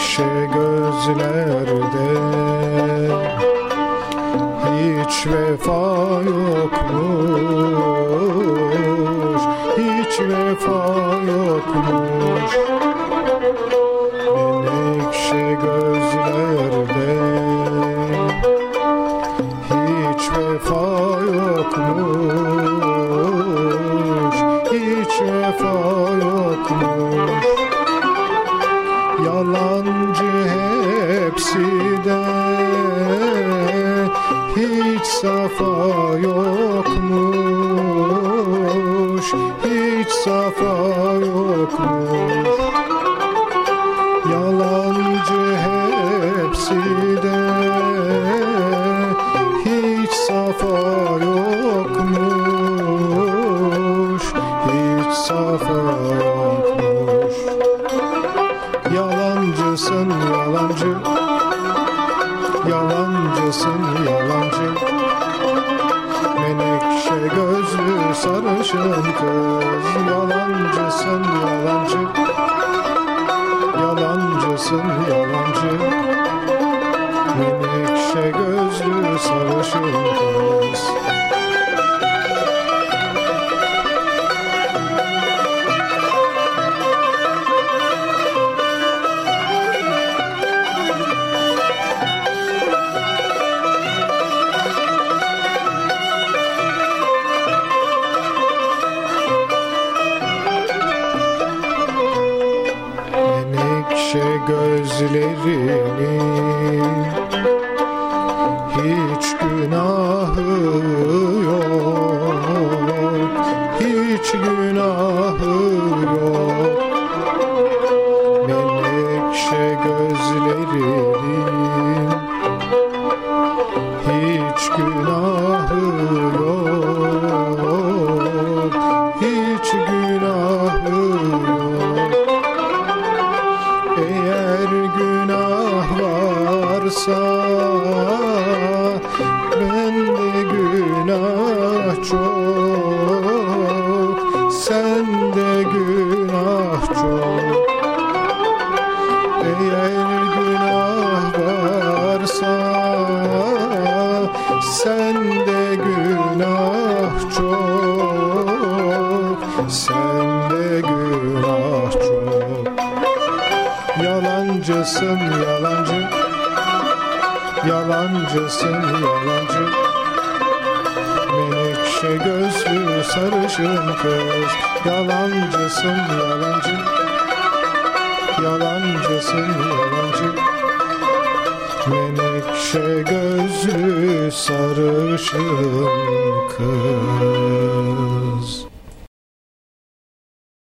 şe gözlerde Hiç vefa yokmuş Hiç vefa yokmuş. Menekşe gözlerde safa yokmuş Hiç safa yokmuş. Yalancı hepsi de Hiç safa yokmuş Hiç safa yokmuş. Yalancısın yalancı Yalancısın yalancı gözlü sarışın kız Yalancısın yalancı. Yalancısın yalancı. Menekşe gözlü sarışın kız Menekşe gözlerinin hiç günahı yok Hiç günahı yok. Menekşe gözlerinin hiç günahı varsa bende günah çok Sende günah çok. Eğer günah varsa sende günah çok Sende günah çok. Yalancısın yalancı Yalancısın yalancı. Menekşe gözlü sarışın kız. Yalancısın yalancı. Yalancısın yalancı. Menekşe gözlü sarışın kız